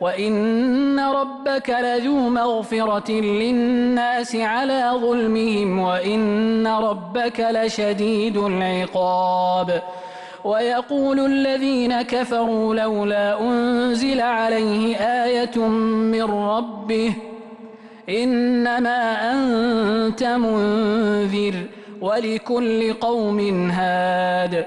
وإن ربك لذو مغفرة للناس على ظلمهم وإن ربك لشديد العقاب ويقول الذين كفروا لولا أنزل عليه آية من ربه إنما أنت منذر ولكل قوم هاد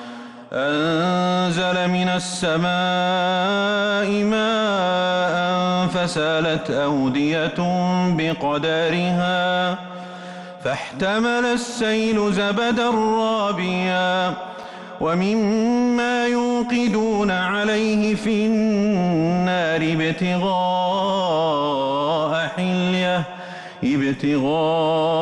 أنزل من السماء ماء فسالت أودية بقدرها فاحتمل السيل زبدا رابيا ومما يوقدون عليه في النار ابتغاء حليه ابتغاء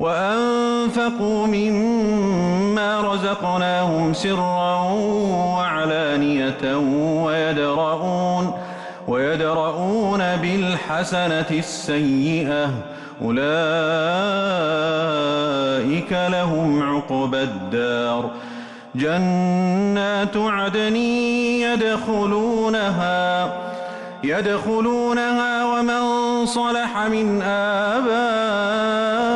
وأنفقوا مما رزقناهم سرا وعلانية ويدرؤون ويدرؤون بالحسنة السيئة. أولئك لهم عقبى الدار. جنات عدن يدخلونها يدخلونها ومن صلح من آبائهم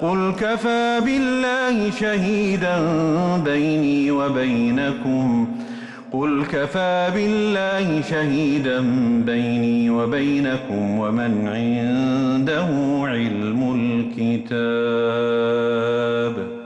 قل كفى بالله شهيدا بيني وبينكم قل كفى بالله شهيدا بيني وبينكم ومن عنده علم الكتاب